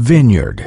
Vineyard.